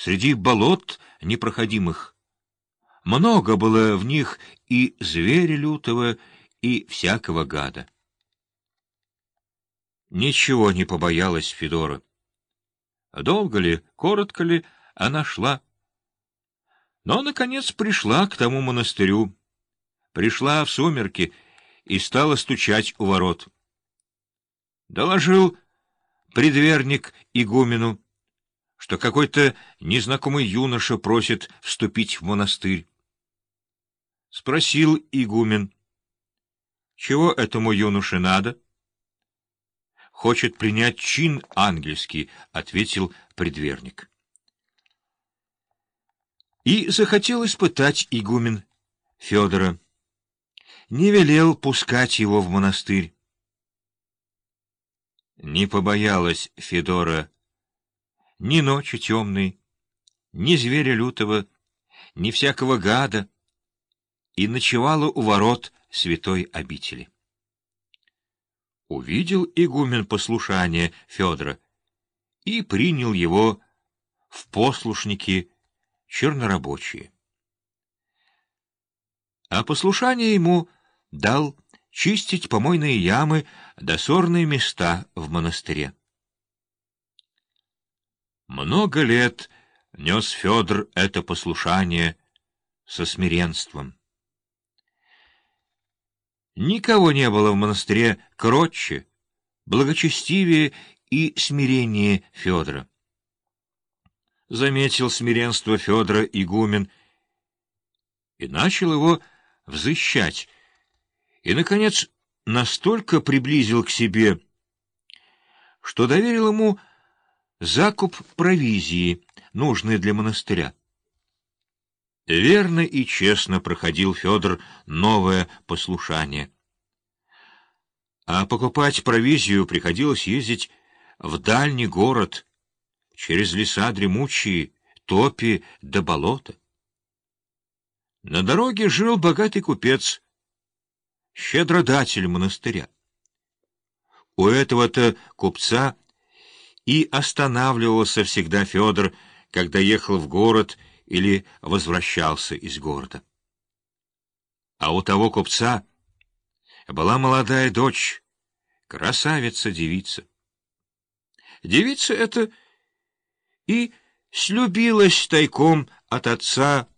среди болот непроходимых. Много было в них и зверя лютого, и всякого гада. Ничего не побоялась Федора. Долго ли, коротко ли, она шла. Но, наконец, пришла к тому монастырю. Пришла в сумерки и стала стучать у ворот. Доложил предверник игумену, что какой-то незнакомый юноша просит вступить в монастырь. Спросил игумен, чего этому юноше надо? Хочет принять чин ангельский, — ответил предверник. И захотел испытать игумен Федора. Не велел пускать его в монастырь. Не побоялась Федора ни ночи темной, ни зверя лютого, ни всякого гада, и ночевала у ворот святой обители. Увидел игумен послушание Федора и принял его в послушники чернорабочие. А послушание ему дал чистить помойные ямы, досорные места в монастыре. Много лет нес Федор это послушание со смиренством. Никого не было в монастыре кротче, благочестивее и смирение Федора. Заметил смиренство Федора игумен и начал его взыщать, и, наконец, настолько приблизил к себе, что доверил ему закуп провизии, нужной для монастыря. Верно и честно проходил Федор новое послушание. А покупать провизию приходилось ездить в дальний город, через леса дремучие, топи до болота. На дороге жил богатый купец, щедродатель монастыря. У этого-то купца и останавливался всегда Федор, когда ехал в город или возвращался из города. А у того купца была молодая дочь, красавица-девица. Девица эта и слюбилась тайком от отца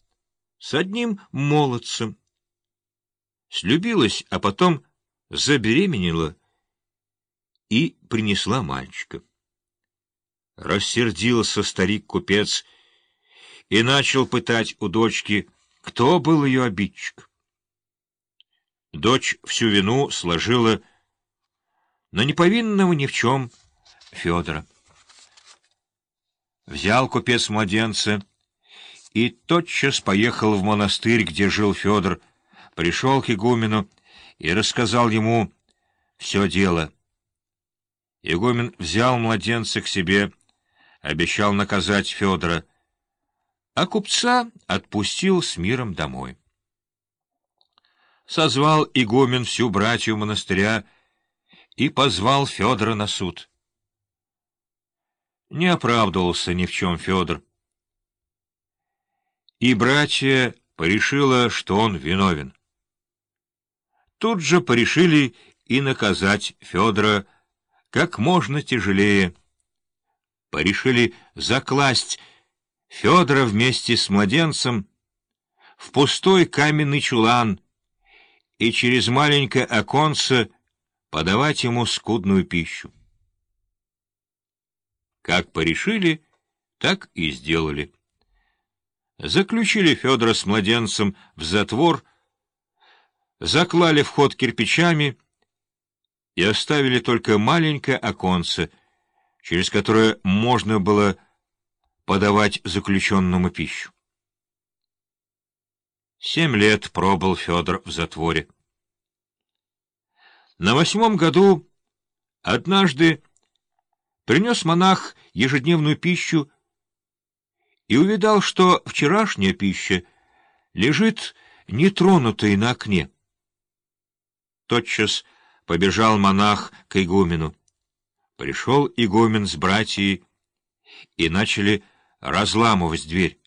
с одним молодцем. Слюбилась, а потом забеременела и принесла мальчика. Рассердился старик-купец и начал пытать у дочки, кто был ее обидчик. Дочь всю вину сложила на неповинного ни в чем Федора. Взял купец младенца и тотчас поехал в монастырь, где жил Федор, пришел к игумену и рассказал ему все дело. Игумен взял младенца к себе обещал наказать Федора, а купца отпустил с миром домой. Созвал игумен всю братью монастыря и позвал Федора на суд. Не оправдывался ни в чем Федор. И братья порешила, что он виновен. Тут же порешили и наказать Федора как можно тяжелее, порешили закласть Федора вместе с младенцем в пустой каменный чулан и через маленькое оконце подавать ему скудную пищу. Как порешили, так и сделали. Заключили Федора с младенцем в затвор, заклали вход кирпичами и оставили только маленькое оконце — через которое можно было подавать заключенному пищу. Семь лет пробыл Федор в затворе. На восьмом году однажды принес монах ежедневную пищу и увидал, что вчерашняя пища лежит нетронутой на окне. Тотчас побежал монах к игумену. Пришел игумен с братьей, и начали разламывать дверь.